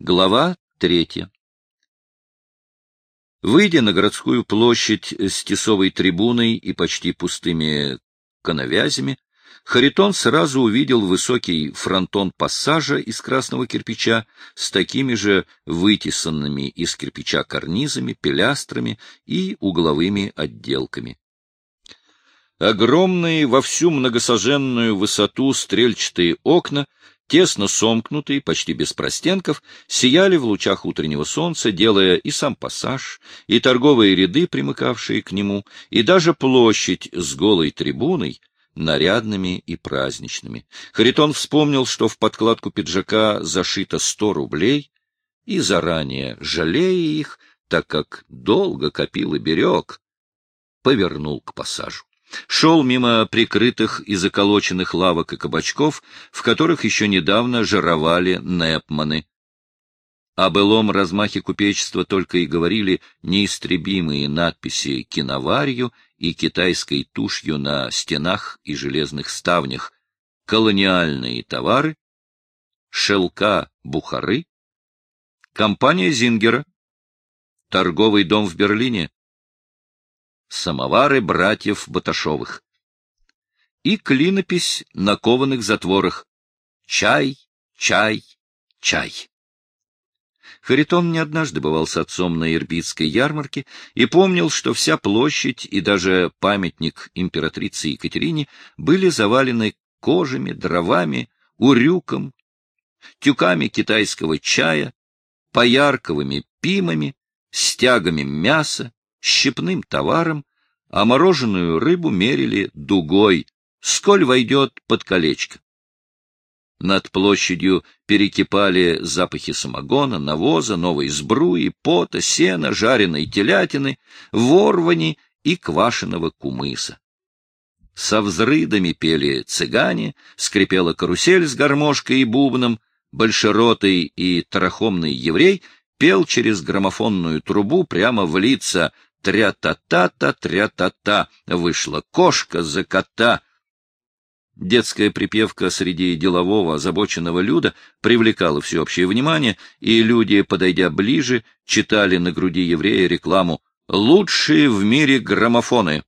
Глава третья. Выйдя на городскую площадь с тесовой трибуной и почти пустыми коновязями, Харитон сразу увидел высокий фронтон пассажа из красного кирпича с такими же вытесанными из кирпича карнизами, пилястрами и угловыми отделками. Огромные во всю многосоженную высоту стрельчатые окна тесно сомкнутые, почти без простенков, сияли в лучах утреннего солнца, делая и сам пассаж, и торговые ряды, примыкавшие к нему, и даже площадь с голой трибуной, нарядными и праздничными. Харитон вспомнил, что в подкладку пиджака зашито сто рублей, и заранее, жалея их, так как долго копил и берег, повернул к пассажу. Шел мимо прикрытых и заколоченных лавок и кабачков, в которых еще недавно жировали непманы. О былом размахе купечества только и говорили неистребимые надписи киноварью и китайской тушью на стенах и железных ставнях, колониальные товары, шелка Бухары, компания Зингера, торговый дом в Берлине, самовары братьев Баташовых. И клинопись на кованых затворах «Чай, чай, чай». Харитон не однажды бывал с отцом на Ирбитской ярмарке и помнил, что вся площадь и даже памятник императрице Екатерине были завалены кожами, дровами, урюком, тюками китайского чая, поярковыми пимами, стягами мяса, щепным товаром, а мороженую рыбу мерили дугой, сколь войдет под колечко. Над площадью перекипали запахи самогона, навоза, новой сбруи, пота, сена, жареной телятины, ворвани и квашеного кумыса. Со взрыдами пели цыгане, скрипела карусель с гармошкой и бубном, большеротый и трахомный еврей пел через граммофонную трубу прямо в лица Тря-та-та-та, тря-та-та, вышла кошка за кота. Детская припевка среди делового озабоченного люда привлекала всеобщее внимание, и люди, подойдя ближе, читали на груди еврея рекламу «Лучшие в мире граммофоны».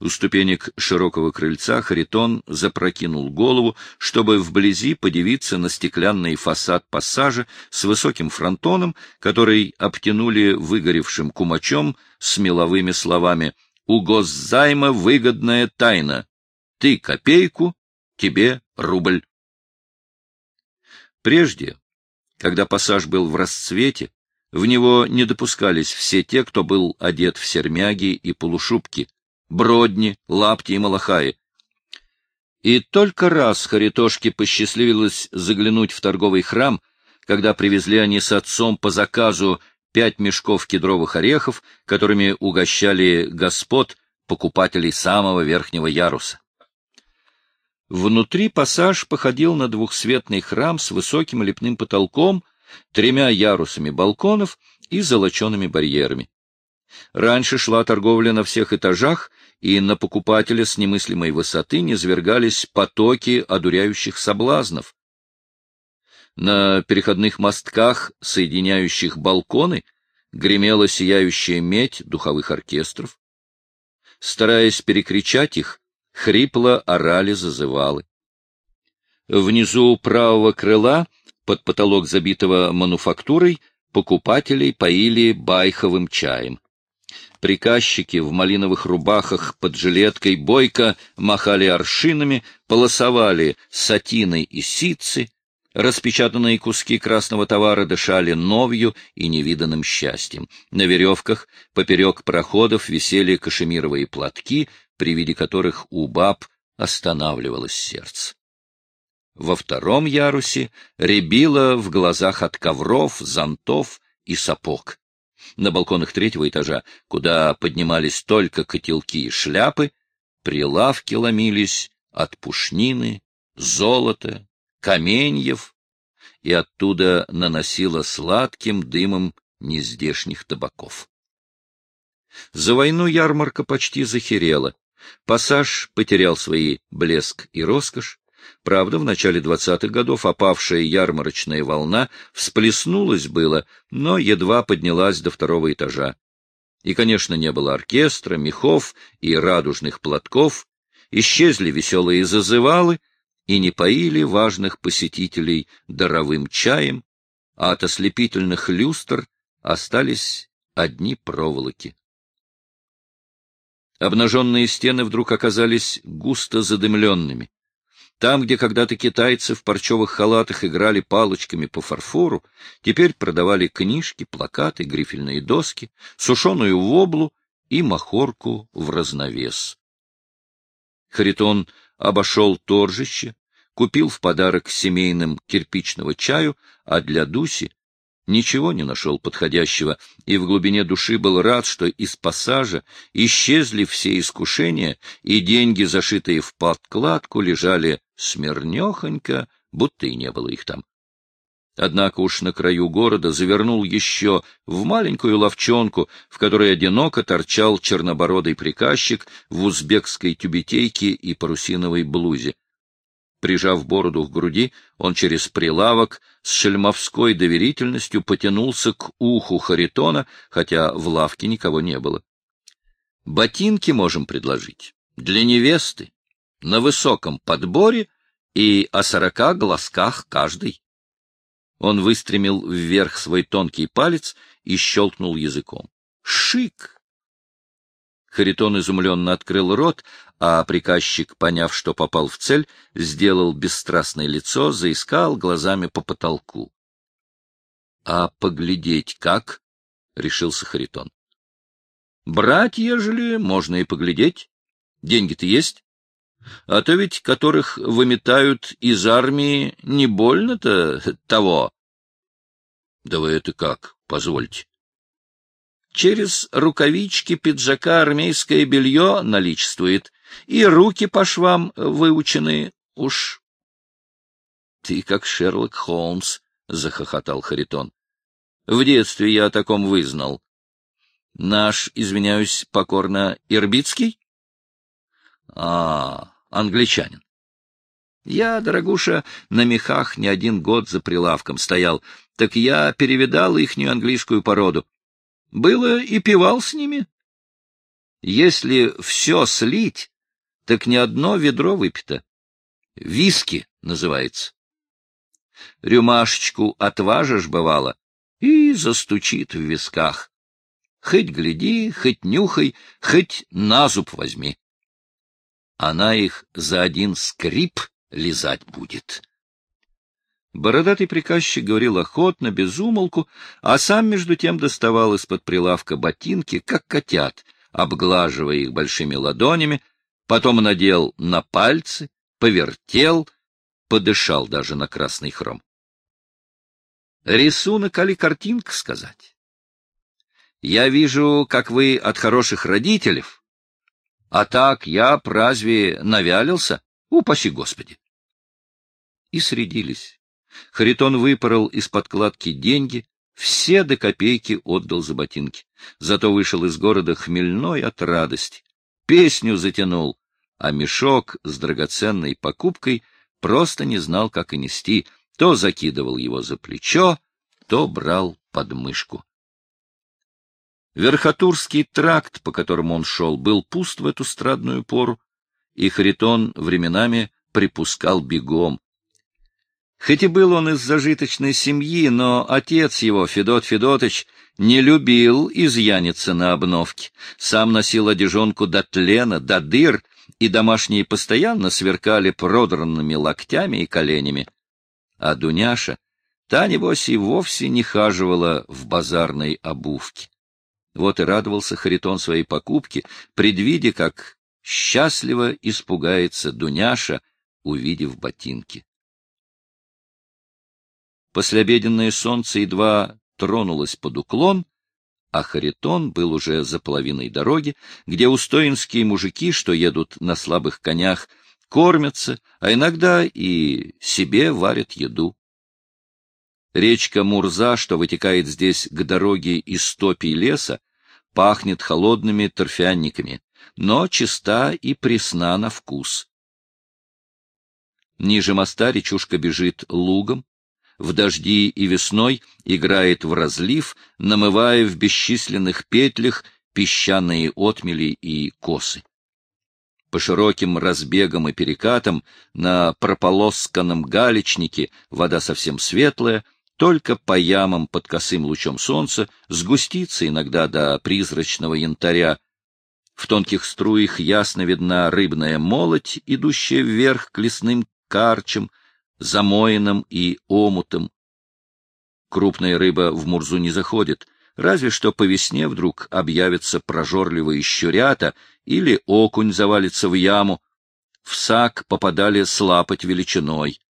У ступенек широкого крыльца Харитон запрокинул голову, чтобы вблизи подивиться на стеклянный фасад пассажа с высоким фронтоном, который обтянули выгоревшим кумачом с меловыми словами «У госзайма выгодная тайна. Ты копейку, тебе рубль». Прежде, когда пассаж был в расцвете, в него не допускались все те, кто был одет в сермяги и полушубки, бродни, лапти и малахаи. И только раз Харитошке посчастливилось заглянуть в торговый храм, когда привезли они с отцом по заказу пять мешков кедровых орехов, которыми угощали господ, покупателей самого верхнего яруса. Внутри пассаж походил на двухсветный храм с высоким лепным потолком, тремя ярусами балконов и золочеными барьерами. Раньше шла торговля на всех этажах, и на покупателя с немыслимой высоты низвергались потоки одуряющих соблазнов. На переходных мостках, соединяющих балконы, гремела сияющая медь духовых оркестров. Стараясь перекричать их, хрипло орали зазывалы. Внизу правого крыла, под потолок забитого мануфактурой, покупателей поили байховым чаем. Приказчики в малиновых рубахах под жилеткой бойко махали аршинами, полосовали сатиной и ситцы, распечатанные куски красного товара дышали новью и невиданным счастьем. На веревках поперек проходов висели кашемировые платки, при виде которых у баб останавливалось сердце. Во втором ярусе рябило в глазах от ковров, зонтов и сапог. На балконах третьего этажа, куда поднимались только котелки и шляпы, прилавки ломились от пушнины, золота, каменьев, и оттуда наносило сладким дымом нездешних табаков. За войну ярмарка почти захерела. Пассаж потерял свои блеск и роскошь, Правда, в начале двадцатых годов опавшая ярмарочная волна всплеснулась было, но едва поднялась до второго этажа. И, конечно, не было оркестра, мехов и радужных платков, исчезли веселые зазывалы и не поили важных посетителей даровым чаем, а от ослепительных люстр остались одни проволоки. Обнаженные стены вдруг оказались густо задымленными. Там, где когда-то китайцы в парчевых халатах играли палочками по фарфору, теперь продавали книжки, плакаты, грифельные доски, сушеную воблу и махорку в разновес. Харитон обошел торжище, купил в подарок семейным кирпичного чаю, а для Дуси ничего не нашел подходящего, и в глубине души был рад, что из пассажа исчезли все искушения, и деньги, зашитые в подкладку, лежали смирнехонько, будто и не было их там. Однако уж на краю города завернул еще в маленькую ловчонку, в которой одиноко торчал чернобородый приказчик в узбекской тюбетейке и парусиновой блузе. Прижав бороду к груди, он через прилавок с шельмовской доверительностью потянулся к уху Харитона, хотя в лавке никого не было. Ботинки можем предложить для невесты, на высоком подборе и о сорока глазках каждый. Он выстремил вверх свой тонкий палец и щелкнул языком. Шик! Харитон изумленно открыл рот, а приказчик, поняв, что попал в цель, сделал бесстрастное лицо, заискал глазами по потолку. — А поглядеть как? — решился Харитон. — Брать, ежели, можно и поглядеть. Деньги-то есть. А то ведь, которых выметают из армии, не больно-то того. — Да вы это как, позвольте? Через рукавички пиджака армейское белье наличествует, и руки по швам выучены уж. — Ты как Шерлок Холмс, — захохотал Харитон. — В детстве я о таком вызнал. — Наш, извиняюсь, покорно, Ирбицкий? — А, англичанин. Я, дорогуша, на мехах не один год за прилавком стоял, так я перевидал ихнюю английскую породу. Было и пивал с ними. Если все слить, так ни одно ведро выпито. Виски называется. Рюмашечку отважишь, бывало, и застучит в висках. Хоть гляди, хоть нюхай, хоть на зуб возьми. Она их за один скрип лизать будет. Бородатый приказчик говорил охотно, без умолку, а сам между тем доставал из-под прилавка ботинки, как котят, обглаживая их большими ладонями, потом надел на пальцы, повертел, подышал даже на красный хром. Рисунок али картинка сказать? Я вижу, как вы от хороших родителей, а так я празве навялился, упаси Господи. И средились Харитон выпорол из подкладки деньги, все до копейки отдал за ботинки. Зато вышел из города хмельной от радости. Песню затянул, а мешок с драгоценной покупкой просто не знал, как и нести. То закидывал его за плечо, то брал под мышку. Верхотурский тракт, по которому он шел, был пуст в эту страдную пору, и Харитон временами припускал бегом. Хоть и был он из зажиточной семьи, но отец его, Федот Федотыч, не любил изъяниться на обновке. Сам носил одежонку до тлена, до дыр, и домашние постоянно сверкали продранными локтями и коленями. А Дуняша, та, небось, и вовсе не хаживала в базарной обувке. Вот и радовался Харитон своей покупке, предвидя, как счастливо испугается Дуняша, увидев ботинки. Послеобеденное солнце едва тронулось под уклон, а Харитон был уже за половиной дороги, где устоинские мужики, что едут на слабых конях, кормятся, а иногда и себе варят еду. Речка Мурза, что вытекает здесь к дороге из топий леса, пахнет холодными торфянниками, но чиста и пресна на вкус. Ниже моста речушка бежит лугом, в дожди и весной играет в разлив, намывая в бесчисленных петлях песчаные отмели и косы. По широким разбегам и перекатам на прополосканном галечнике вода совсем светлая, только по ямам под косым лучом солнца сгустится иногда до призрачного янтаря. В тонких струях ясно видна рыбная молоть, идущая вверх к лесным карчам, замоинам и омутам. Крупная рыба в Мурзу не заходит, разве что по весне вдруг объявятся прожорливые щурята или окунь завалится в яму. В сак попадали слапать величиной.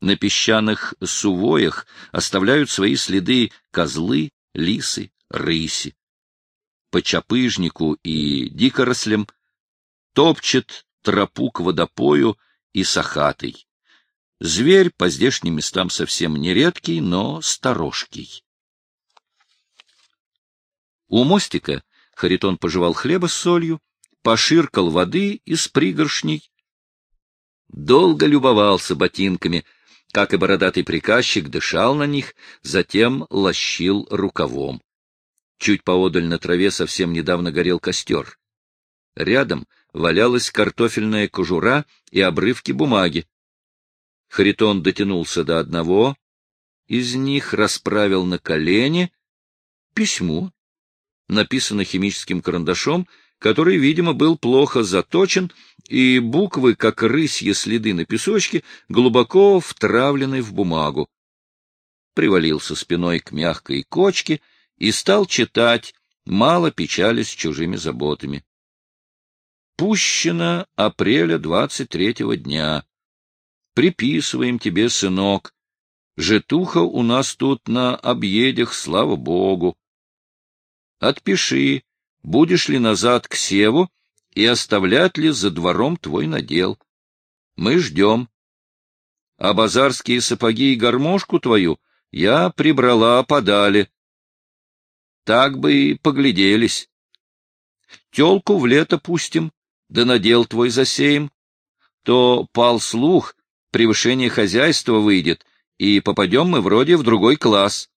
На песчаных сувоях оставляют свои следы козлы, лисы, рыси. По чапыжнику и дикорослям топчет тропу к водопою и сахатый. Зверь по здешним местам совсем не редкий, но сторожкий. У мостика Харитон пожевал хлеба с солью, поширкал воды из пригоршней, долго любовался ботинками, как и бородатый приказчик дышал на них, затем лощил рукавом. Чуть поодаль на траве совсем недавно горел костер. Рядом валялась картофельная кожура и обрывки бумаги. Харитон дотянулся до одного, из них расправил на колени письмо, написано химическим карандашом, который, видимо, был плохо заточен, и буквы, как рысьи следы на песочке, глубоко втравлены в бумагу. Привалился спиной к мягкой кочке и стал читать, мало печались чужими заботами. Пущено апреля двадцать третьего дня. Приписываем тебе, сынок. Житуха у нас тут на объедях, слава богу. Отпиши, будешь ли назад к Севу и оставлять ли за двором твой надел. Мы ждем. А базарские сапоги и гармошку твою я прибрала подали. Так бы и погляделись. Телку в лето пустим, да надел твой засеем. То пал слух, превышение хозяйства выйдет, и попадем мы вроде в другой класс.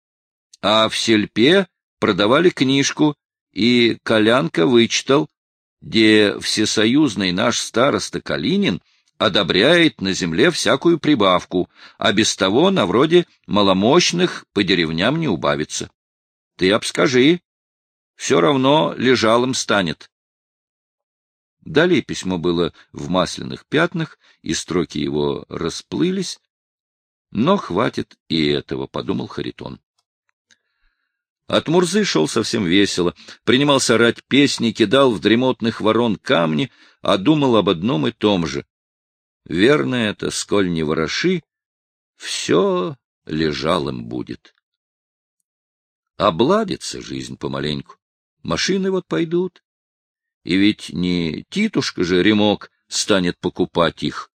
А в сельпе продавали книжку, и Колянка вычитал, где всесоюзный наш староста Калинин одобряет на земле всякую прибавку, а без того на вроде маломощных по деревням не убавится. Ты обскажи, все равно лежалым станет. Далее письмо было в масляных пятнах, и строки его расплылись, но хватит и этого, — подумал Харитон. От Мурзы шел совсем весело, принимался орать песни, кидал в дремотных ворон камни, а думал об одном и том же. Верно это, сколь не вороши, все лежалым будет. Обладится жизнь помаленьку. Машины вот пойдут. И ведь не Титушка же Ремок станет покупать их.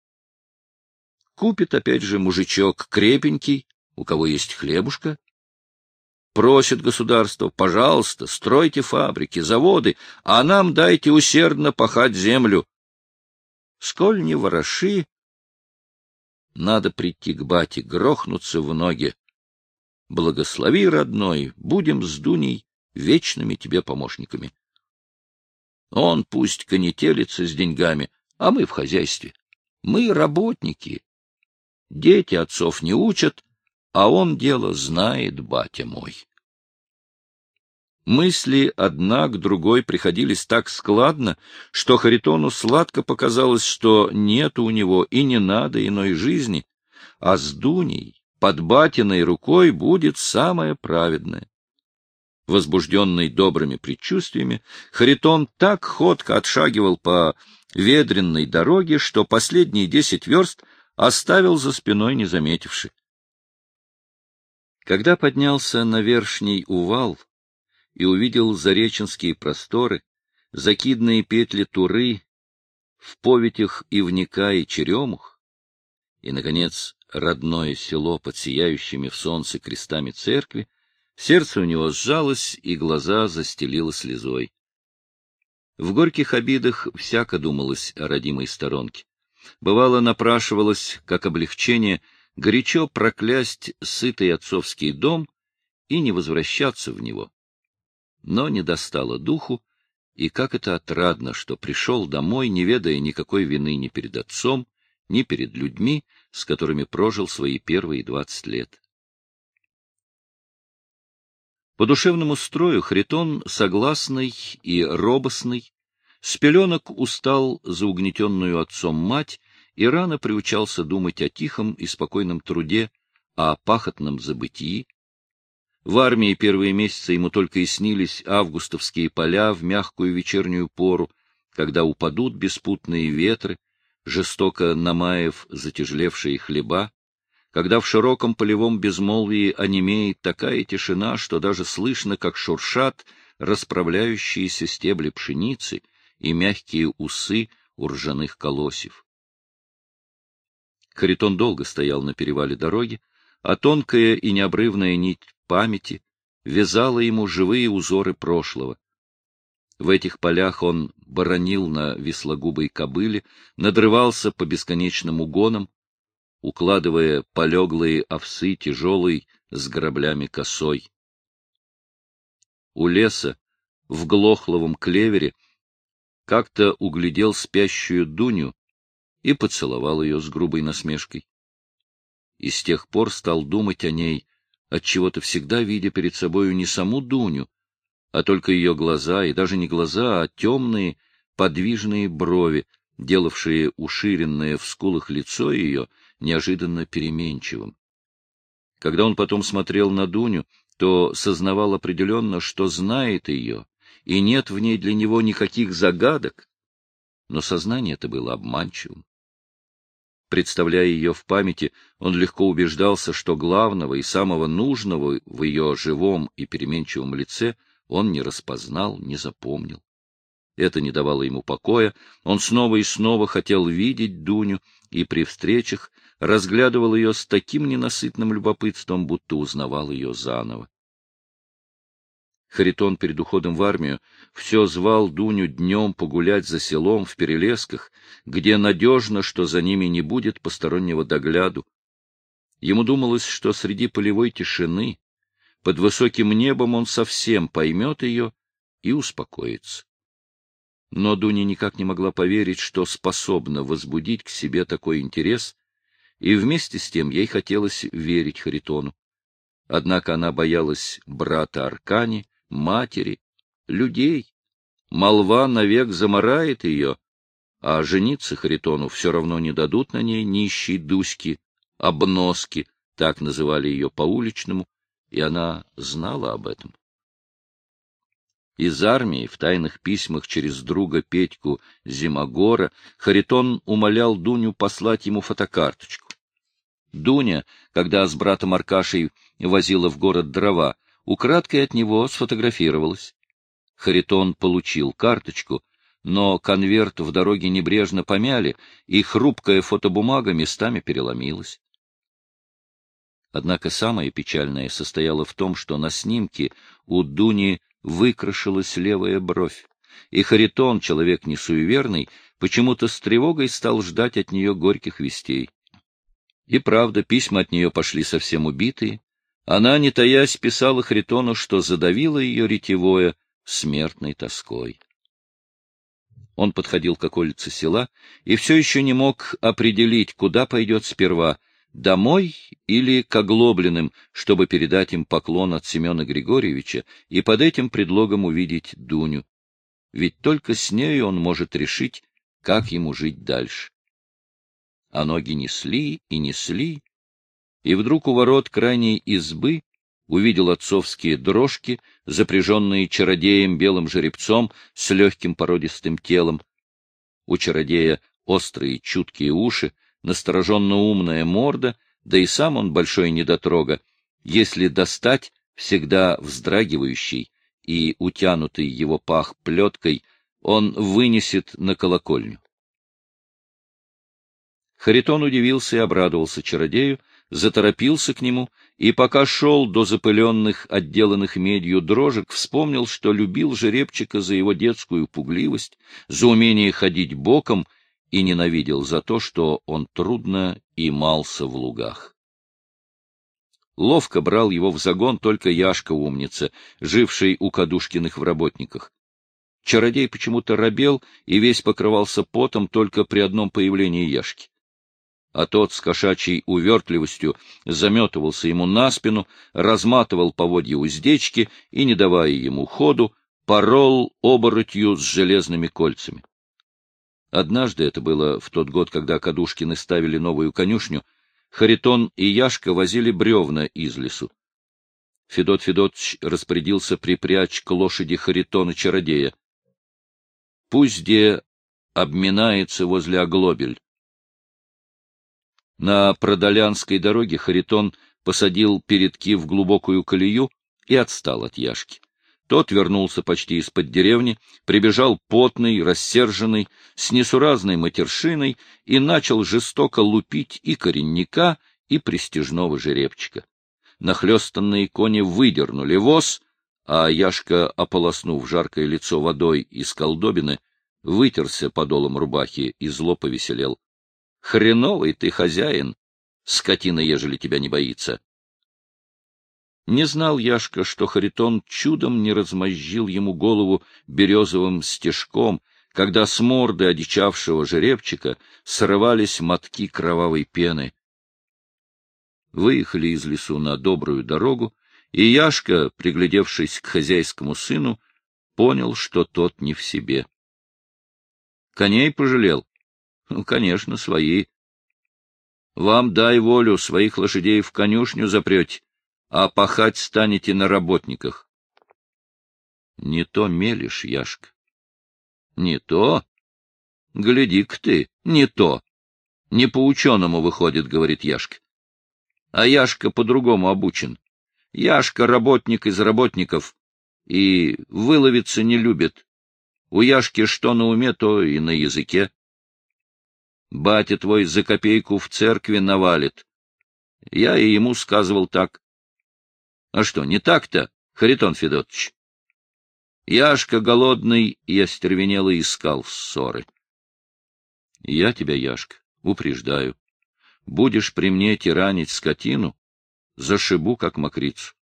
Купит опять же мужичок крепенький, у кого есть хлебушка, Просит государство, пожалуйста, стройте фабрики, заводы, а нам дайте усердно пахать землю. Сколь не вороши, надо прийти к бате, грохнуться в ноги. Благослови, родной, будем с Дуней вечными тебе помощниками. Он пусть конетелится с деньгами, а мы в хозяйстве. Мы работники. Дети отцов не учат, а он дело знает, батя мой. Мысли одна к другой приходились так складно, что Харитону сладко показалось, что нет у него и не надо иной жизни, а с Дуней под батиной рукой будет самое праведное. Возбужденный добрыми предчувствиями, Харитон так ходко отшагивал по ведренной дороге, что последние десять верст оставил за спиной, не заметивши. Когда поднялся на вершний увал и увидел зареченские просторы, закидные петли Туры, в повитях Ивника и Черемух, и, наконец, родное село под сияющими в солнце крестами церкви, сердце у него сжалось, и глаза застелило слезой. В горьких обидах всяко думалось о родимой сторонке. Бывало, напрашивалось, как облегчение, горячо проклясть сытый отцовский дом и не возвращаться в него. Но не достало духу, и как это отрадно, что пришел домой, не ведая никакой вины ни перед отцом, ни перед людьми, с которыми прожил свои первые двадцать лет. По душевному строю Хритон согласный и робостный, с пеленок устал за угнетенную отцом мать и рано приучался думать о тихом и спокойном труде, о пахотном забытии. В армии первые месяцы ему только и снились августовские поля в мягкую вечернюю пору, когда упадут беспутные ветры, жестоко намаев затяжелевшие хлеба, когда в широком полевом безмолвии онемеет такая тишина, что даже слышно, как шуршат расправляющиеся стебли пшеницы и мягкие усы у ржаных колосьев. Харитон долго стоял на перевале дороги, а тонкая и необрывная нить памяти вязала ему живые узоры прошлого. В этих полях он боронил на веслогубой кобыле, надрывался по бесконечным угонам, укладывая полеглые овсы тяжелой с граблями косой. У леса, в глохловом клевере, как-то углядел спящую Дуню и поцеловал ее с грубой насмешкой. И с тех пор стал думать о ней, отчего-то всегда видя перед собою не саму Дуню, а только ее глаза, и даже не глаза, а темные, подвижные брови, делавшие уширенное в скулах лицо ее неожиданно переменчивым. Когда он потом смотрел на Дуню, то сознавал определенно, что знает ее, и нет в ней для него никаких загадок, но сознание это было обманчивым. Представляя ее в памяти, он легко убеждался, что главного и самого нужного в ее живом и переменчивом лице — он не распознал, не запомнил. Это не давало ему покоя, он снова и снова хотел видеть Дуню, и при встречах разглядывал ее с таким ненасытным любопытством, будто узнавал ее заново. Харитон перед уходом в армию все звал Дуню днем погулять за селом в перелесках, где надежно, что за ними не будет постороннего догляду. Ему думалось, что среди полевой тишины, под высоким небом он совсем поймет ее и успокоится. Но Дуня никак не могла поверить, что способна возбудить к себе такой интерес, и вместе с тем ей хотелось верить Харитону. Однако она боялась брата Аркани, матери, людей. Молва навек заморает ее, а жениться Харитону все равно не дадут на ней нищие дуськи, обноски, так называли ее по-уличному, и она знала об этом. Из армии в тайных письмах через друга Петьку Зимогора Харитон умолял Дуню послать ему фотокарточку. Дуня, когда с братом Аркашей возила в город дрова, украдкой от него сфотографировалась. Харитон получил карточку, но конверт в дороге небрежно помяли, и хрупкая фотобумага местами переломилась. Однако самое печальное состояло в том, что на снимке у Дуни выкрашилась левая бровь, и Харитон, человек не суеверный, почему-то с тревогой стал ждать от нее горьких вестей. И правда, письма от нее пошли совсем убитые. Она, не таясь, писала Харитону, что задавила ее ретевое смертной тоской. Он подходил к околице села и все еще не мог определить, куда пойдет сперва — домой или к оглобленным, чтобы передать им поклон от Семена Григорьевича и под этим предлогом увидеть Дуню. Ведь только с нею он может решить, как ему жить дальше. А ноги несли и несли, и вдруг у ворот крайней избы увидел отцовские дрожки, запряженные чародеем белым жеребцом с легким породистым телом. У чародея острые чуткие уши, настороженно умная морда, да и сам он большой недотрога, если достать, всегда вздрагивающий и утянутый его пах плеткой, он вынесет на колокольню. Харитон удивился и обрадовался чародею, заторопился к нему, и пока шел до запыленных, отделанных медью дрожек, вспомнил, что любил жеребчика за его детскую пугливость, за умение ходить боком и ненавидел за то, что он трудно и мался в лугах. Ловко брал его в загон только Яшка-умница, живший у Кадушкиных в работниках. Чародей почему-то робел и весь покрывался потом только при одном появлении Яшки. А тот с кошачьей увертливостью заметывался ему на спину, разматывал поводья уздечки и, не давая ему ходу, порол оборотью с железными кольцами. Однажды, это было в тот год, когда Кадушкины ставили новую конюшню, Харитон и Яшка возили бревна из лесу. Федот Федотович распорядился припрячь к лошади Харитона-чародея. Пусть где обминается возле оглобель. На Продолянской дороге Харитон посадил передки в глубокую колею и отстал от Яшки. Тот вернулся почти из-под деревни, прибежал потный, рассерженный, с несуразной матершиной и начал жестоко лупить и коренника, и престижного жеребчика. Нахлёстанные кони выдернули воз, а Яшка, ополоснув жаркое лицо водой из колдобины, вытерся подолом рубахи и зло повеселел. — Хреновый ты хозяин, скотина, ежели тебя не боится. Не знал Яшка, что Харитон чудом не размозжил ему голову березовым стежком, когда с морды одичавшего жеребчика срывались мотки кровавой пены. Выехали из лесу на добрую дорогу, и Яшка, приглядевшись к хозяйскому сыну, понял, что тот не в себе. Коней пожалел? Ну, конечно, свои. Вам дай волю, своих лошадей в конюшню запрете, а пахать станете на работниках. Не то мелешь, Яшка. Не то? Гляди-ка ты, не то. Не по-ученому выходит, говорит Яшка. А Яшка по-другому обучен. Яшка — работник из работников, и выловиться не любит. У Яшки что на уме, то и на языке. Батя твой за копейку в церкви навалит. Я и ему сказывал так. А что, не так-то, Харитон Федотович? Яшка голодный и остервенело искал ссоры. Я тебя, Яшка, упреждаю. Будешь при мне тиранить скотину, зашибу, как мокрицу.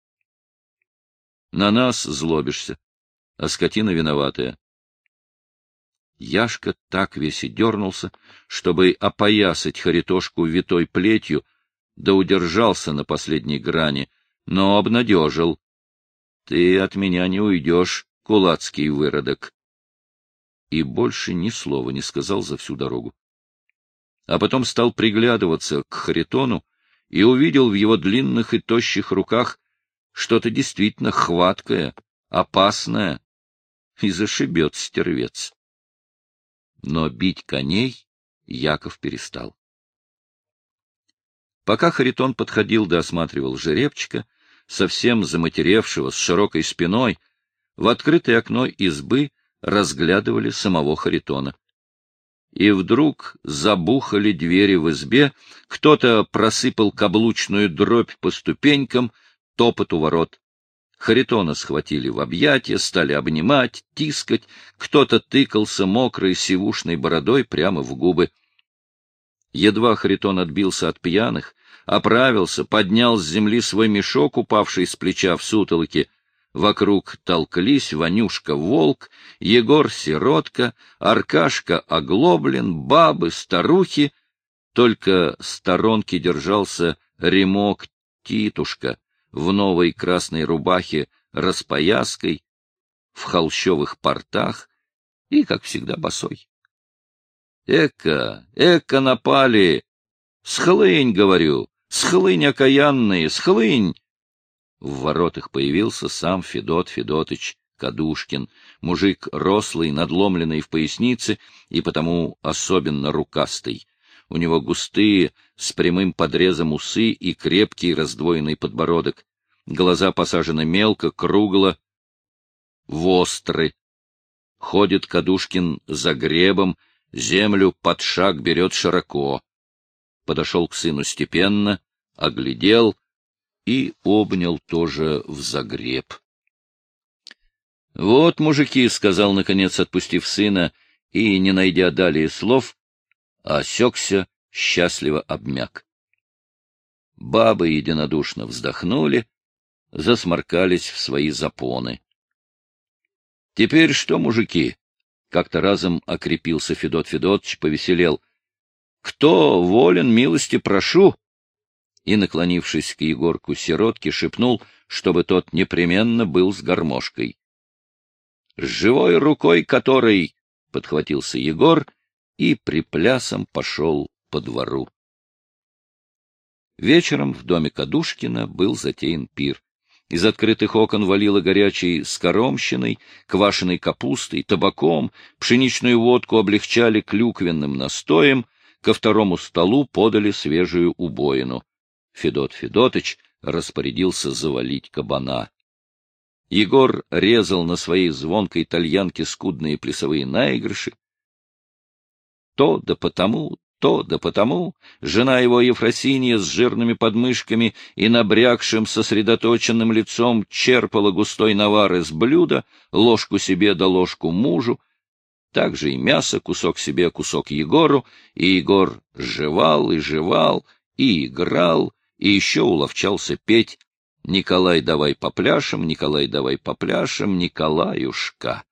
На нас злобишься, а скотина виноватая. Яшка так весь и дернулся, чтобы опоясать Харитошку витой плетью, да удержался на последней грани — но обнадежил. Ты от меня не уйдешь, кулацкий выродок. И больше ни слова не сказал за всю дорогу. А потом стал приглядываться к Харитону и увидел в его длинных и тощих руках что-то действительно хваткое, опасное, и зашибет стервец. Но бить коней Яков перестал. Пока Харитон подходил да осматривал жеребчика, совсем заматеревшего, с широкой спиной, в открытое окно избы разглядывали самого Харитона. И вдруг забухали двери в избе, кто-то просыпал каблучную дробь по ступенькам, топот у ворот. Харитона схватили в объятия, стали обнимать, тискать, кто-то тыкался мокрой сивушной бородой прямо в губы. Едва Харитон отбился от пьяных, оправился, поднял с земли свой мешок, упавший с плеча в сутолоке. Вокруг толклись Ванюшка-волк, Егор-сиротка, Аркашка-оглоблен, бабы, старухи. Только сторонки держался ремок Титушка в новой красной рубахе распояской, в холщовых портах и, как всегда, босой. Эка, эка напали! Схлынь, говорю, схлынь окаянные, схлынь! В воротах появился сам Федот Федотыч Кадушкин, мужик рослый, надломленный в пояснице и потому особенно рукастый. У него густые, с прямым подрезом усы и крепкий раздвоенный подбородок. Глаза посажены мелко, кругло, востры. Ходит Кадушкин за гребом, землю под шаг берет широко. Подошел к сыну степенно, оглядел и обнял тоже в загреб. — Вот, мужики, — сказал, наконец, отпустив сына, и, не найдя далее слов, осекся, счастливо обмяк. Бабы единодушно вздохнули, засморкались в свои запоны. — Теперь что, мужики? — как-то разом окрепился Федот Федотович, повеселел. — Кто волен, милости прошу! И, наклонившись к Егорку сиротке, шепнул, чтобы тот непременно был с гармошкой. — С живой рукой которой! — подхватился Егор и приплясом пошел по двору. Вечером в доме Кадушкина был затеян пир. Из открытых окон валило горячей скоромщиной, квашеной капустой, табаком, пшеничную водку облегчали клюквенным настоем, ко второму столу подали свежую убоину. Федот Федотыч распорядился завалить кабана. Егор резал на своей звонкой тальянке скудные плясовые наигрыши. То да потому, то да потому жена его Ефросинья с жирными подмышками и набрякшим сосредоточенным лицом черпала густой навар из блюда, ложку себе да ложку мужу, также и мясо, кусок себе, кусок Егору, и Егор жевал и жевал, и играл, и еще уловчался петь «Николай, давай попляшем, Николай, давай попляшем, Николаюшка».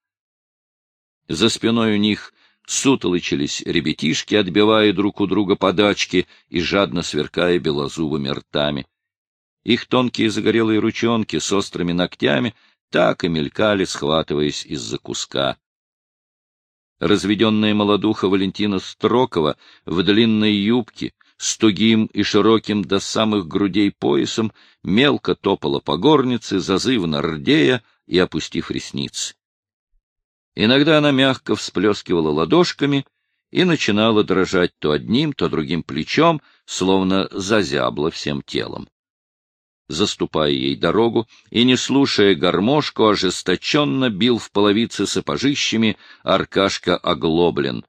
За спиной у них сутолычились ребятишки, отбивая друг у друга подачки и жадно сверкая белозубыми ртами. Их тонкие загорелые ручонки с острыми ногтями так и мелькали, схватываясь из-за куска. Разведенная молодуха Валентина Строкова в длинной юбке, с тугим и широким до самых грудей поясом, мелко топала по горнице, зазывно рдея и опустив ресницы. Иногда она мягко всплескивала ладошками и начинала дрожать то одним, то другим плечом, словно зазябла всем телом. Заступая ей дорогу и не слушая гармошку, ожесточенно бил в половице сапожищами Аркашка Оглоблен.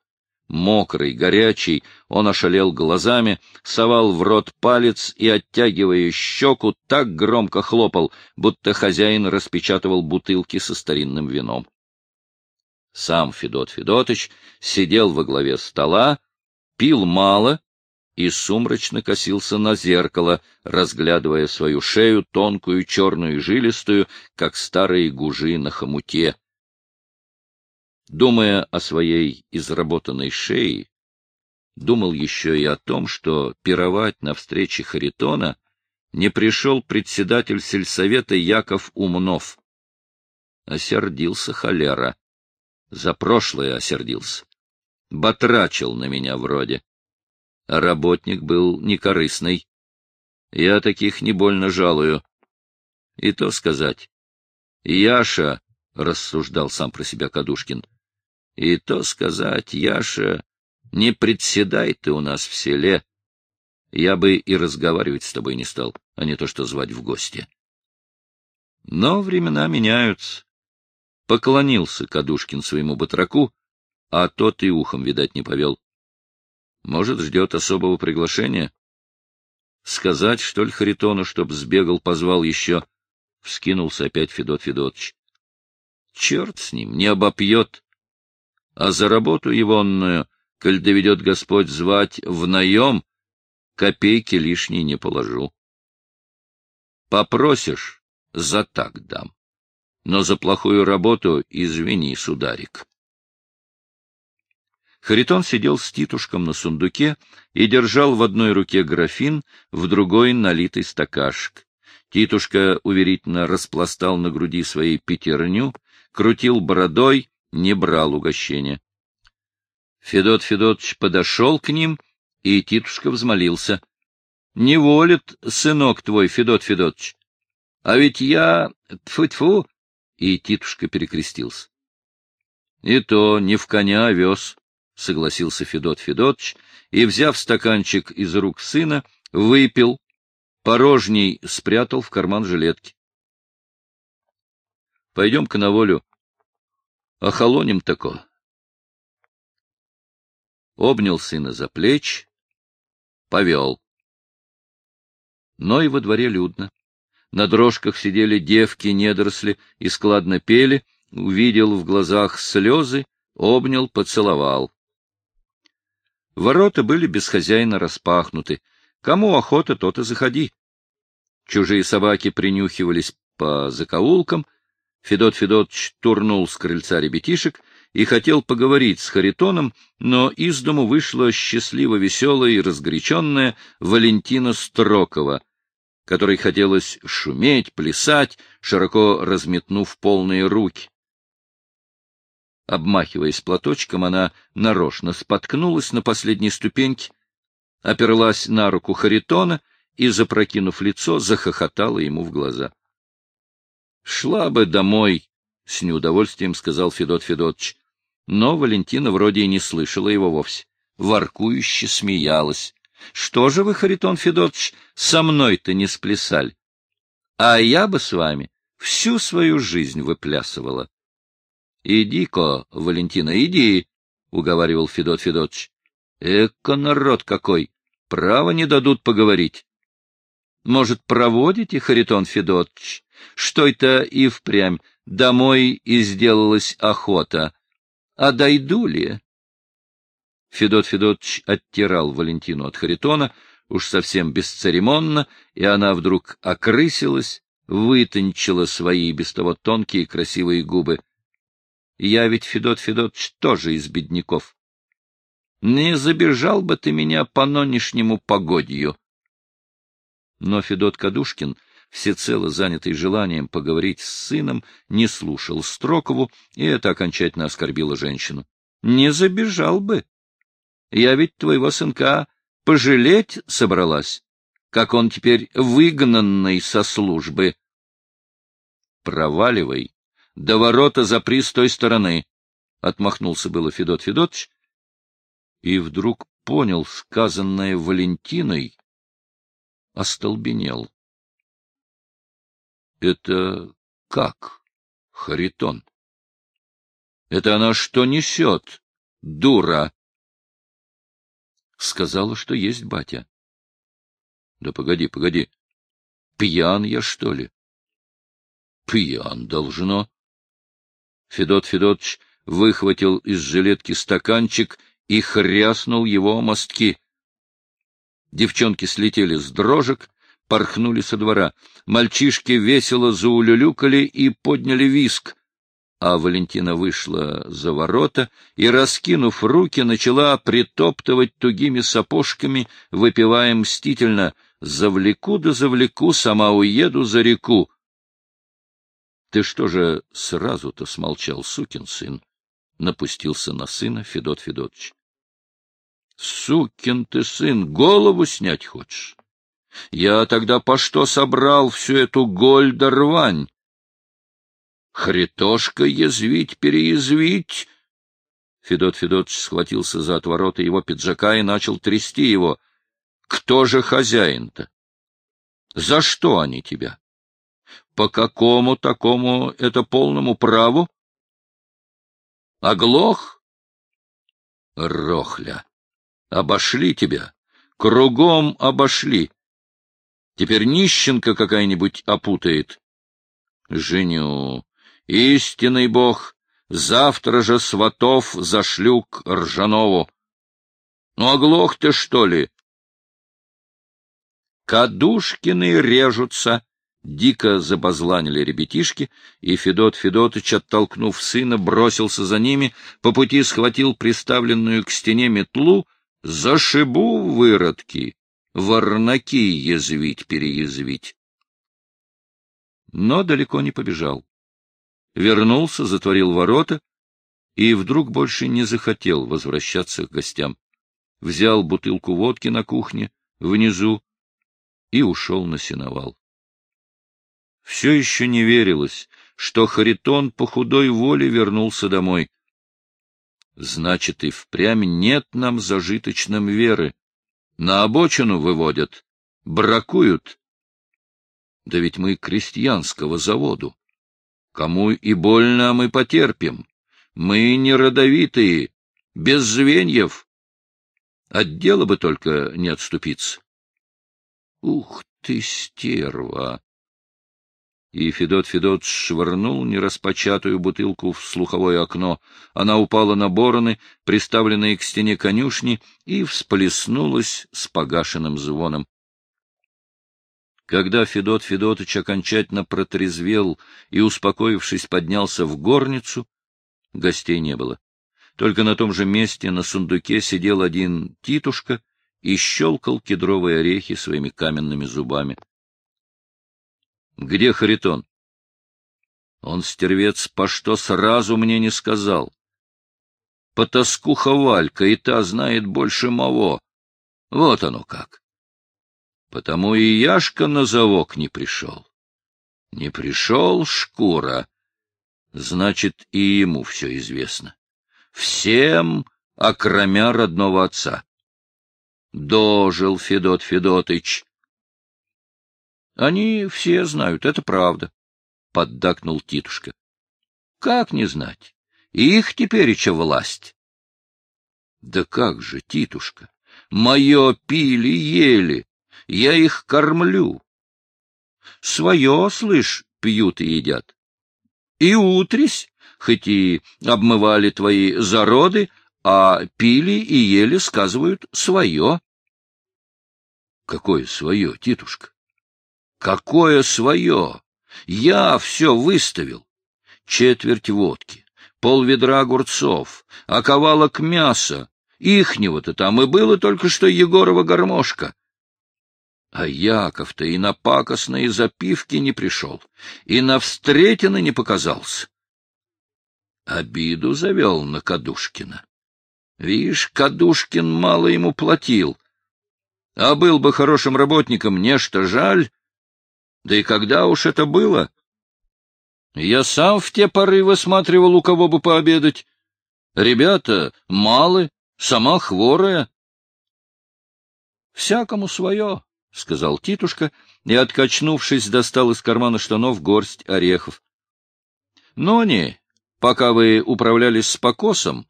Мокрый, горячий, он ошалел глазами, совал в рот палец и, оттягивая щеку, так громко хлопал, будто хозяин распечатывал бутылки со старинным вином. Сам Федот Федотыч сидел во главе стола, пил мало и сумрачно косился на зеркало, разглядывая свою шею, тонкую, черную и жилистую, как старые гужи на хомуте. Думая о своей изработанной шее, думал еще и о том, что пировать на встрече Харитона не пришел председатель сельсовета Яков Умнов. Осердился холера. За прошлое осердился. Батрачил на меня вроде. А работник был некорыстный. Я таких не больно жалую. И то сказать. Яша, — рассуждал сам про себя Кадушкин, — и то сказать, Яша, не председай ты у нас в селе. Я бы и разговаривать с тобой не стал, а не то что звать в гости. Но времена меняются. Поклонился Кадушкин своему батраку, а тот и ухом, видать, не повел. Может, ждет особого приглашения? Сказать, что ли, Харитону, чтоб сбегал, позвал еще? Вскинулся опять Федот Федотович. Черт с ним, не обопьет. А за работу егонную, коль доведет Господь звать в наем, копейки лишней не положу. Попросишь, за так дам но за плохую работу извини, сударик. Харитон сидел с Титушком на сундуке и держал в одной руке графин, в другой — налитый стакашек. Титушка уверительно распластал на груди своей пятерню, крутил бородой, не брал угощения. Федот Федотович подошел к ним, и Титушка взмолился. — Не волит сынок твой, Федот Федотович. А ведь я, тьфу-тьфу, и Титушка перекрестился. — И то не в коня, а вез, — согласился Федот Федотович, и, взяв стаканчик из рук сына, выпил, порожней спрятал в карман жилетки. — Пойдем-ка на волю. Охолоним тако. Обнял сына за плеч, повел. Но и во дворе людно. На дрожках сидели девки-недоросли и складно пели, увидел в глазах слезы, обнял, поцеловал. Ворота были без хозяина распахнуты. Кому охота, тот и заходи. Чужие собаки принюхивались по закоулкам. Федот Федотович турнул с крыльца ребятишек и хотел поговорить с Харитоном, но из дому вышла счастливо веселая и разгоряченная Валентина Строкова, которой хотелось шуметь, плясать, широко разметнув полные руки. Обмахиваясь платочком, она нарочно споткнулась на последней ступеньке, оперлась на руку Харитона и, запрокинув лицо, захохотала ему в глаза. — Шла бы домой, — с неудовольствием сказал Федот Федотович. Но Валентина вроде и не слышала его вовсе. Воркующе смеялась. — Что же вы, Харитон Федотович, со мной-то не сплясали? А я бы с вами всю свою жизнь выплясывала. — Иди-ка, Валентина, иди, — уговаривал Федот Федотович. — Эка народ какой! Право не дадут поговорить. Может, проводите, Харитон Федотович? Что это и впрямь домой и сделалась охота? А дойду ли? Федот Федотович оттирал Валентину от Харитона, уж совсем бесцеремонно, и она вдруг окрысилась, вытончила свои без того тонкие красивые губы. Я ведь, Федот Федотович, тоже из бедняков. Не забежал бы ты меня по нынешнему погодью. Но Федот Кадушкин, всецело занятый желанием поговорить с сыном, не слушал Строкову, и это окончательно оскорбило женщину. Не забежал бы. Я ведь твоего сынка пожалеть собралась, как он теперь выгнанный со службы. Проваливай, до ворота запри с той стороны, — отмахнулся было Федот Федотович, и вдруг понял сказанное Валентиной, остолбенел. — Это как, Харитон? Это она что несет, дура? Сказала, что есть батя. Да погоди, погоди. Пьян я, что ли? Пьян должно. Федот Федотович выхватил из жилетки стаканчик и хряснул его о мостки. Девчонки слетели с дрожек, порхнули со двора. Мальчишки весело заулюлюкали и подняли виск. А Валентина вышла за ворота и, раскинув руки, начала притоптывать тугими сапожками, выпивая мстительно «Завлеку да завлеку, сама уеду за реку». Ты что же сразу-то смолчал, сукин сын? Напустился на сына Федот Федотович. Сукин ты сын, голову снять хочешь? Я тогда по что собрал всю эту голь да рвань? Хритошка язвить, переязвить. Федот Федотович схватился за отвороты его пиджака и начал трясти его. Кто же хозяин-то? За что они тебя? По какому такому это полному праву? Оглох? Рохля. Обошли тебя. Кругом обошли. Теперь нищенка какая-нибудь опутает. Женю. Истинный бог. Завтра же сватов зашлю к Ржанову. Ну, оглох ты, что ли? Кадушкины режутся, Дико забазланили ребятишки, и Федот Федотыч, оттолкнув сына, бросился за ними, по пути схватил приставленную к стене метлу, «Зашибу, выродки! Ворнаки язвить-переязвить!» Но далеко не побежал. Вернулся, затворил ворота и вдруг больше не захотел возвращаться к гостям. Взял бутылку водки на кухне, внизу, и ушел на сеновал. Все еще не верилось, что Харитон по худой воле вернулся домой. Значит, и впрямь нет нам зажиточным веры. На обочину выводят, бракуют. Да ведь мы крестьянского заводу. Кому и больно мы потерпим. Мы не родовитые, без звеньев. От дела бы только не отступиться. Ух ты, стерва! и Федот Федот швырнул нераспочатую бутылку в слуховое окно. Она упала на бороны, приставленные к стене конюшни, и всплеснулась с погашенным звоном. Когда Федот Федотыч окончательно протрезвел и, успокоившись, поднялся в горницу, гостей не было. Только на том же месте на сундуке сидел один Титушка и щелкал кедровые орехи своими каменными зубами. Где Харитон? Он, стервец, по что сразу мне не сказал. Потаскуха Валька, и та знает больше моего. Вот оно как. Потому и Яшка на завок не пришел. Не пришел шкура. Значит, и ему все известно. Всем, окромя родного отца. Дожил Федот Федотыч, они все знают, это правда, — поддакнул Титушка. — Как не знать? Их тепереча власть. — Да как же, Титушка, мое пили-ели, я их кормлю. Свое, слышь, пьют и едят. И утрись, хоть и обмывали твои зароды, а пили и ели, сказывают, свое. — Какое свое, Титушка? Какое свое? Я все выставил. Четверть водки, полведра огурцов, оковалок мяса. Ихнего-то там и было только что Егорова гармошка. А Яков-то и на пакостные запивки не пришел, и на встретины не показался. Обиду завел на Кадушкина. Вишь, Кадушкин мало ему платил. А был бы хорошим работником, нечто жаль, да и когда уж это было? Я сам в те поры высматривал, у кого бы пообедать. Ребята малы, сама хворая. — Всякому свое, — сказал Титушка и, откачнувшись, достал из кармана штанов горсть орехов. — Но не, пока вы управлялись с покосом,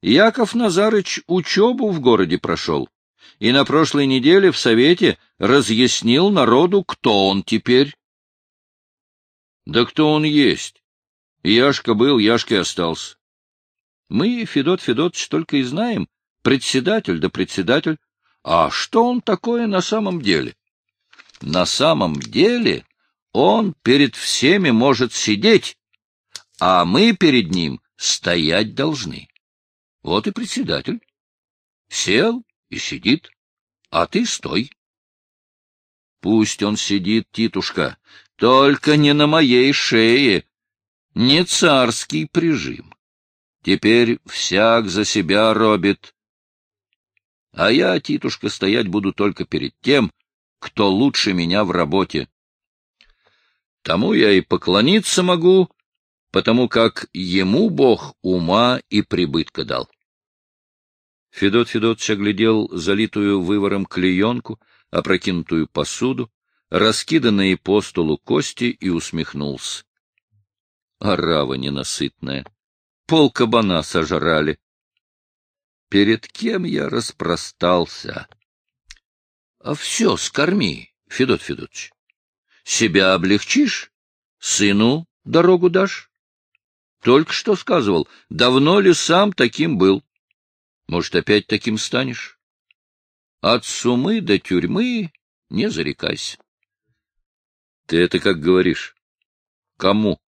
Яков Назарыч учебу в городе прошел и на прошлой неделе в Совете разъяснил народу, кто он теперь. Да кто он есть? Яшка был, Яшка и остался. Мы, Федот Федотович, только и знаем, председатель да председатель. А что он такое на самом деле? На самом деле он перед всеми может сидеть, а мы перед ним стоять должны. Вот и председатель. Сел и сидит, а ты стой. Пусть он сидит, Титушка, только не на моей шее. Не царский прижим. Теперь всяк за себя робит. А я, Титушка, стоять буду только перед тем, кто лучше меня в работе. Тому я и поклониться могу, потому как ему Бог ума и прибытка дал. Федот Федотович оглядел залитую вывором клеенку, опрокинутую посуду, раскиданные по столу кости и усмехнулся. Орава ненасытная. Пол кабана сожрали. Перед кем я распростался? А все скорми, Федот Федотович. Себя облегчишь, сыну дорогу дашь. Только что сказывал, давно ли сам таким был? Может, опять таким станешь? От сумы до тюрьмы не зарекайся. Ты это как говоришь? Кому?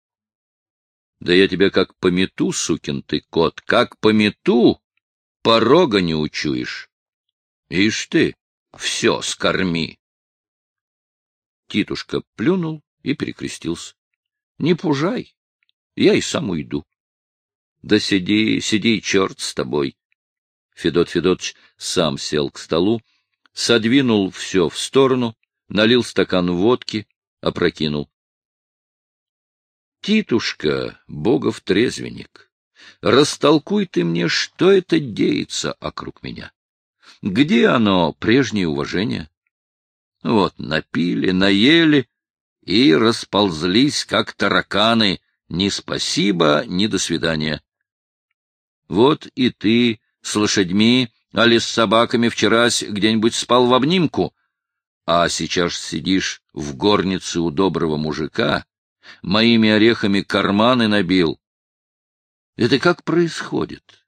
Да я тебя как помету, сукин ты кот, как помету, порога не учуешь. Ишь ты, все скорми. Титушка плюнул и перекрестился. Не пужай, я и сам уйду. Да сиди, сиди, черт с тобой. Федот Федотович сам сел к столу, содвинул все в сторону, налил стакан водки, опрокинул. Титушка, богов трезвенник, растолкуй ты мне, что это деется округ меня. Где оно, прежнее уважение? Вот, напили, наели и расползлись, как тараканы, ни спасибо, ни до свидания. Вот и ты с лошадьми, али с собаками вчерась где-нибудь спал в обнимку, а сейчас сидишь в горнице у доброго мужика моими орехами карманы набил. Это как происходит?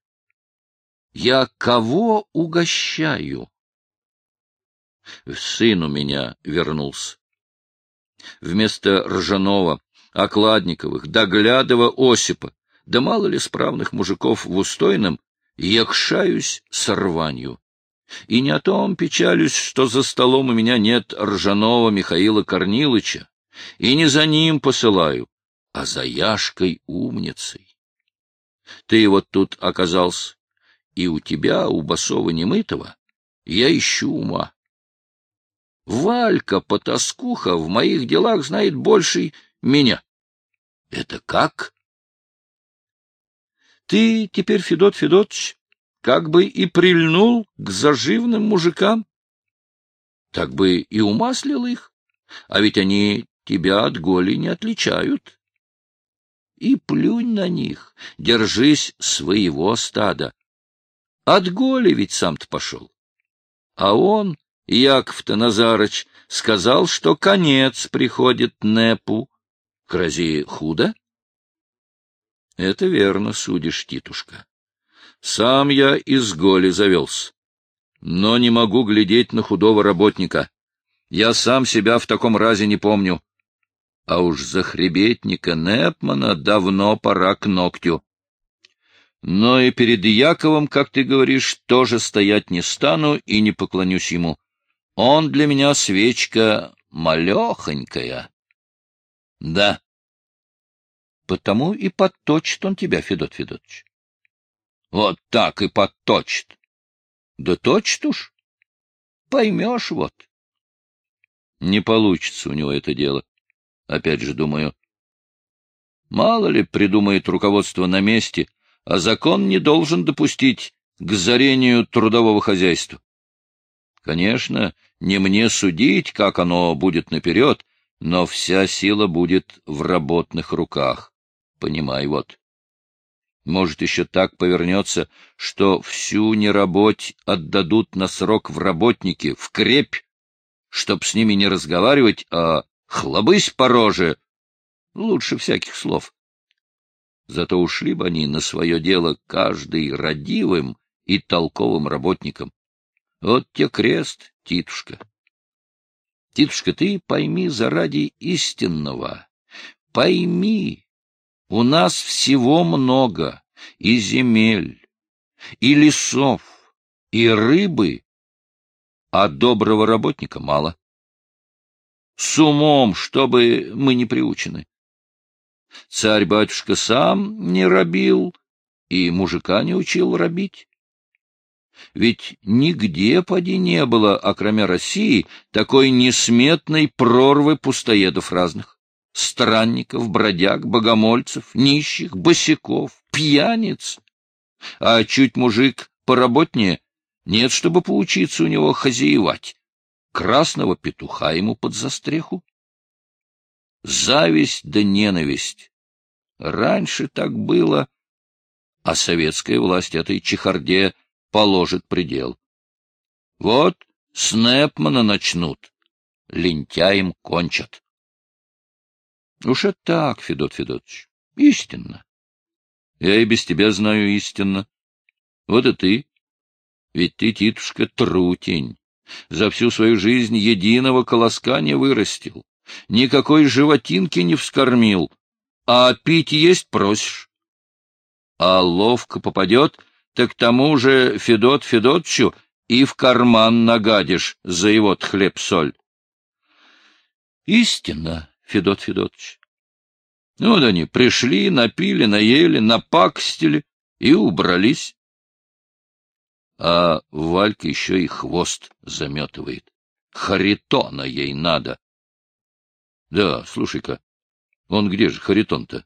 Я кого угощаю? Сын у меня вернулся. Вместо ржаного, окладниковых, доглядого Осипа, да мало ли справных мужиков в Устойном, якшаюсь с рванью. И не о том печалюсь, что за столом у меня нет ржаного Михаила Корнилыча, и не за ним посылаю, а за Яшкой умницей. Ты вот тут оказался, и у тебя, у Басова немытого, я ищу ума. Валька, потаскуха, в моих делах знает больше меня. Это как? Ты теперь, Федот Федотович, как бы и прильнул к заживным мужикам. Так бы и умаслил их, а ведь они тебя от голи не отличают. И плюнь на них, держись своего стада. От голи ведь сам-то пошел. А он, Яков-то Назарыч, сказал, что конец приходит Непу. Крази худо? Это верно, судишь, Титушка. Сам я из голи завелся, но не могу глядеть на худого работника. Я сам себя в таком разе не помню. А уж за хребетника Непмана давно пора к ногтю. Но и перед Яковом, как ты говоришь, тоже стоять не стану и не поклонюсь ему. Он для меня свечка малехонькая. Да. Потому и подточит он тебя, Федот Федотович. Вот так и подточит. Да точит уж. Поймешь вот. Не получится у него это дело. Опять же думаю. Мало ли придумает руководство на месте, а закон не должен допустить к зарению трудового хозяйства. Конечно, не мне судить, как оно будет наперед, но вся сила будет в работных руках. Понимай вот. Может, еще так повернется, что всю неработь отдадут на срок в работники, в крепь, чтоб с ними не разговаривать, а хлобысь по роже. Лучше всяких слов. Зато ушли бы они на свое дело каждый родивым и толковым работником. Вот те крест, Титушка. Титушка, ты пойми заради истинного. Пойми, у нас всего много, и земель, и лесов, и рыбы, а доброго работника мало. С умом, чтобы мы не приучены. Царь-батюшка сам не робил и мужика не учил робить. Ведь нигде поди не было, окромя России, такой несметной прорвы пустоедов разных странников, бродяг, богомольцев, нищих, босиков, пьяниц. А чуть мужик поработнее, нет, чтобы поучиться у него хозяевать. Красного петуха ему под застреху. Зависть да ненависть. Раньше так было, а советская власть этой чехарде положит предел. Вот с Непмана начнут, лентяем кончат. Уж это так, Федот Федотович, истинно. Я и без тебя знаю истинно. Вот и ты. Ведь ты, Титушка, трутень. За всю свою жизнь единого колоска не вырастил, никакой животинки не вскормил, а пить есть просишь. А ловко попадет, так тому же Федот Федотчу и в карман нагадишь за его хлеб-соль. Истинно, Федот Федотович. Ну, вот они пришли, напили, наели, напакстили и убрались. А Валька еще и хвост заметывает. Харитона ей надо. Да, слушай-ка, он где же Харитон-то?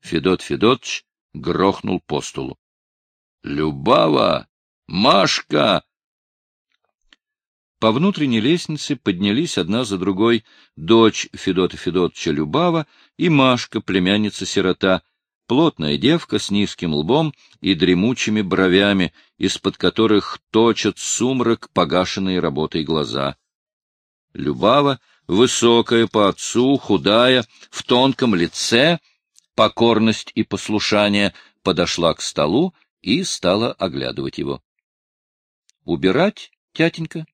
Федот Федотович грохнул по столу. — Любава! Машка! По внутренней лестнице поднялись одна за другой дочь Федота Федотовича Любава и Машка, племянница-сирота, плотная девка с низким лбом и дремучими бровями, из-под которых точат сумрак погашенные работой глаза. Любава высокая по отцу, худая, в тонком лице, покорность и послушание, подошла к столу и стала оглядывать его. — Убирать, тятенька?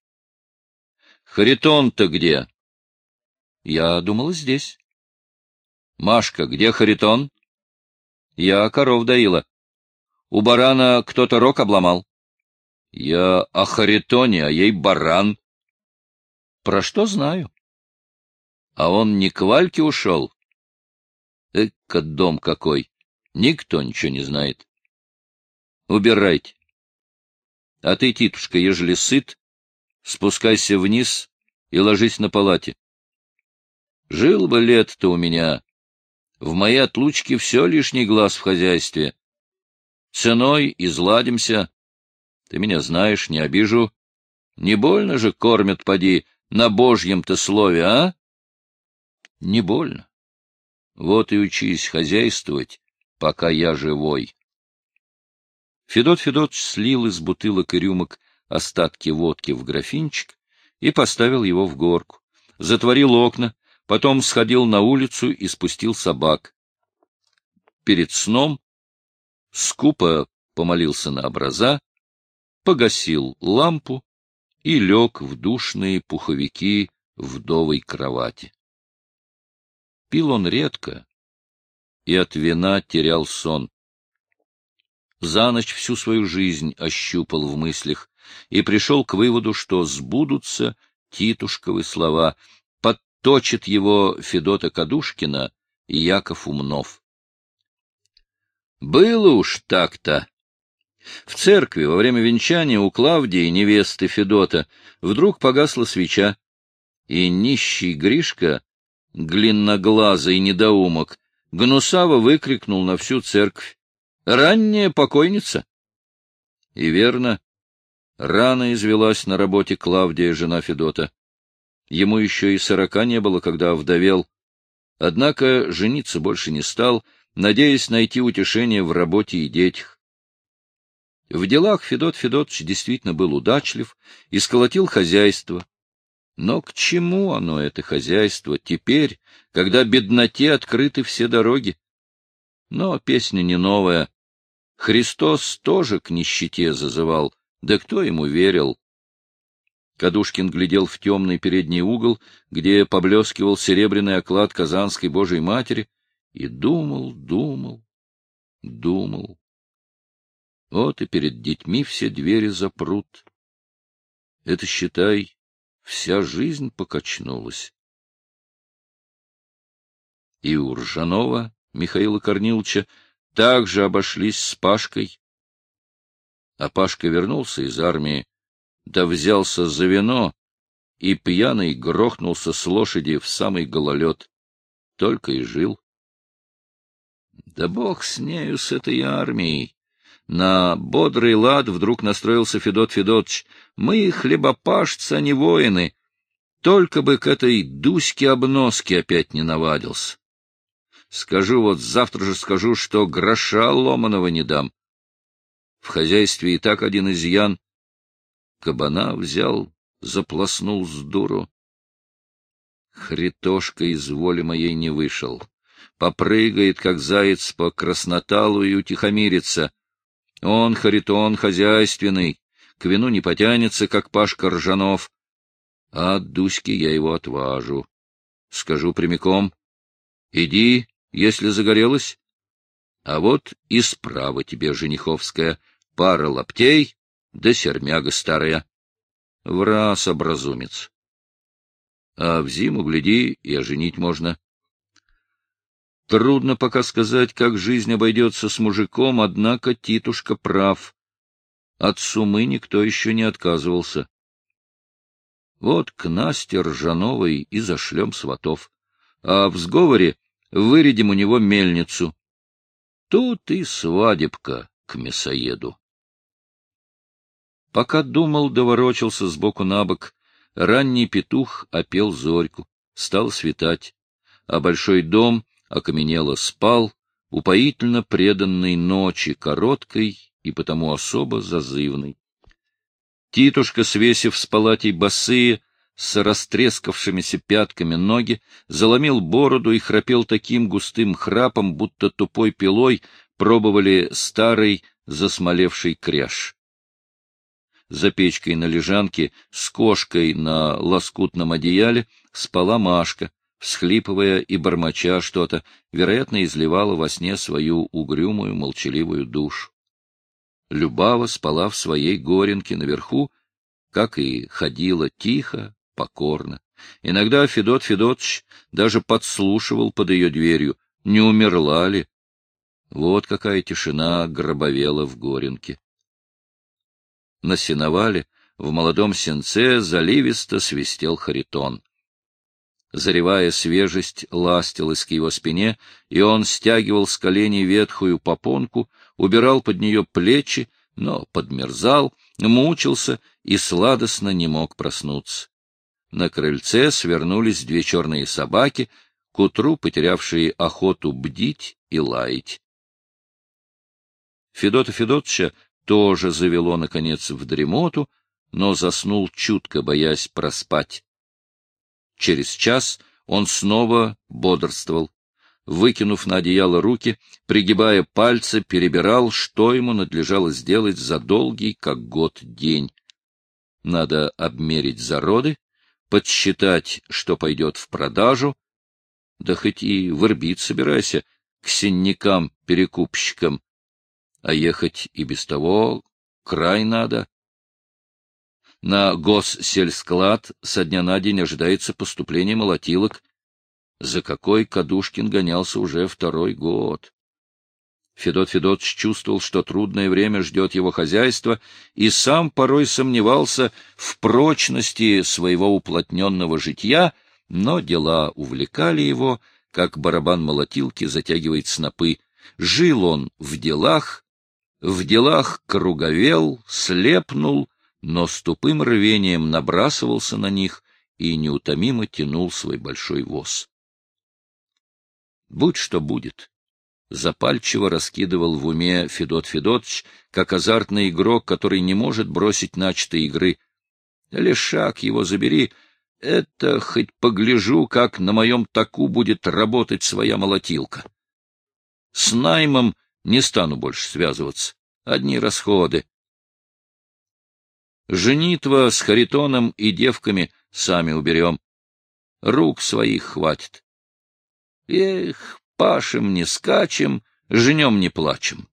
— Харитон-то где? — Я думала, здесь. — Машка, где Харитон? — Я коров доила. У барана кто-то рог обломал. — Я о Харитоне, а ей баран. — Про что знаю. — А он не к Вальке ушел? Эка дом какой! Никто ничего не знает. Убирайте. А ты, Титушка, ежели сыт, спускайся вниз и ложись на палате. Жил бы лет-то у меня. В моей отлучке все лишний глаз в хозяйстве. Ценой изладимся. Ты меня знаешь, не обижу. Не больно же кормят, поди, на божьем-то слове, а? Не больно. Вот и учись хозяйствовать, пока я живой. Федот Федотович слил из бутылок и рюмок остатки водки в графинчик и поставил его в горку. Затворил окна, потом сходил на улицу и спустил собак. Перед сном скупо помолился на образа, погасил лампу и лег в душные пуховики вдовой кровати. Пил он редко и от вина терял сон. За ночь всю свою жизнь ощупал в мыслях и пришел к выводу, что сбудутся Титушковы слова, подточит его Федота Кадушкина и Яков Умнов. Было уж так-то. В церкви во время венчания у Клавдии, невесты Федота, вдруг погасла свеча, и нищий Гришка глинноглазый недоумок, гнусаво выкрикнул на всю церковь. «Ранняя покойница!» И верно, рано извелась на работе Клавдия, жена Федота. Ему еще и сорока не было, когда вдовел. Однако жениться больше не стал, надеясь найти утешение в работе и детях. В делах Федот Федотович действительно был удачлив и сколотил хозяйство, но к чему оно, это хозяйство, теперь, когда бедноте открыты все дороги? Но песня не новая. Христос тоже к нищете зазывал, да кто ему верил? Кадушкин глядел в темный передний угол, где поблескивал серебряный оклад Казанской Божией Матери, и думал, думал, думал. Вот и перед детьми все двери запрут. Это, считай, вся жизнь покачнулась. И у Ржанова Михаила Корниловича также обошлись с Пашкой. А Пашка вернулся из армии, да взялся за вино и пьяный грохнулся с лошади в самый гололед. Только и жил. Да бог с нею, с этой армией. На бодрый лад вдруг настроился Федот Федотович. Мы хлебопашцы, а не воины. Только бы к этой Дуське-обноске опять не навадился. Скажу вот, завтра же скажу, что гроша ломаного не дам. В хозяйстве и так один изъян. Кабана взял, заплоснул с дуру. Хритошка из воли моей не вышел. Попрыгает, как заяц по красноталу и утихомирится. Он, Харитон, хозяйственный, к вину не потянется, как Пашка Ржанов. А от Дуськи я его отважу. Скажу прямиком. Иди, если загорелась. А вот и справа тебе, жениховская, пара лаптей да сермяга старая. В раз образумец. А в зиму, гляди, и оженить можно. Трудно пока сказать, как жизнь обойдется с мужиком, однако Титушка прав. От сумы никто еще не отказывался. Вот к Насте Ржановой и зашлем сватов, а в сговоре вырядим у него мельницу. Тут и свадебка к мясоеду. Пока думал, доворочился сбоку на бок, ранний петух опел зорьку, стал светать, а большой дом — окаменело спал, упоительно преданный ночи, короткой и потому особо зазывной. Титушка, свесив с палатей босые, с растрескавшимися пятками ноги, заломил бороду и храпел таким густым храпом, будто тупой пилой пробовали старый засмолевший кряж. За печкой на лежанке с кошкой на лоскутном одеяле спала Машка, всхлипывая и бормоча что-то, вероятно, изливала во сне свою угрюмую, молчаливую душу. Любава спала в своей горенке наверху, как и ходила тихо, покорно. Иногда Федот Федотович даже подслушивал под ее дверью, не умерла ли. Вот какая тишина гробовела в горенке. На сеновале в молодом сенце заливисто свистел харитон. Заревая свежесть ластилась к его спине, и он стягивал с коленей ветхую попонку, убирал под нее плечи, но подмерзал, мучился и сладостно не мог проснуться. На крыльце свернулись две черные собаки, к утру потерявшие охоту бдить и лаять. Федота Федотча тоже завело, наконец, в дремоту, но заснул чутко, боясь проспать. Через час он снова бодрствовал. Выкинув на одеяло руки, пригибая пальцы, перебирал, что ему надлежало сделать за долгий, как год, день. Надо обмерить зароды, подсчитать, что пойдет в продажу, да хоть и вырбить собирайся к синникам-перекупщикам, а ехать и без того край надо. На госсельсклад со дня на день ожидается поступление молотилок, за какой Кадушкин гонялся уже второй год. Федот Федотович чувствовал, что трудное время ждет его хозяйство, и сам порой сомневался в прочности своего уплотненного житья, но дела увлекали его, как барабан молотилки затягивает снопы. Жил он в делах, в делах круговел, слепнул, но с тупым рвением набрасывался на них и неутомимо тянул свой большой воз. Будь что будет. Запальчиво раскидывал в уме Федот Федотович, как азартный игрок, который не может бросить начатой игры. Лешак его забери, это хоть погляжу, как на моем таку будет работать своя молотилка. С наймом не стану больше связываться. Одни расходы. Женитва с Харитоном и девками сами уберем. Рук своих хватит. Эх, пашем не скачем, женем не плачем.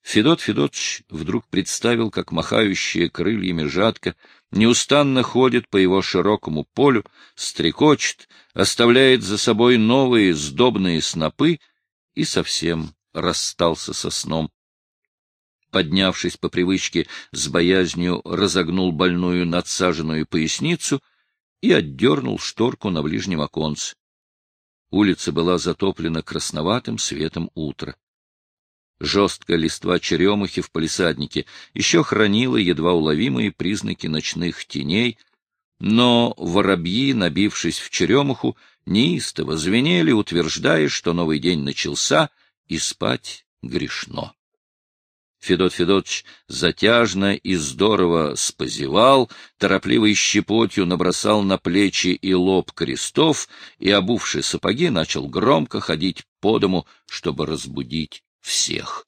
Федот Федотович вдруг представил, как махающая крыльями жатка неустанно ходит по его широкому полю, стрекочет, оставляет за собой новые сдобные снопы и совсем расстался со сном. Поднявшись по привычке, с боязнью разогнул больную надсаженную поясницу и отдернул шторку на ближнем оконце. Улица была затоплена красноватым светом утра. Жесткая листва черемухи в палисаднике еще хранила едва уловимые признаки ночных теней, но воробьи, набившись в черемуху, неистово звенели, утверждая, что новый день начался, и спать грешно. Федот Федотович затяжно и здорово спозевал, торопливой щепотью набросал на плечи и лоб крестов и, обувши сапоги, начал громко ходить по дому, чтобы разбудить всех.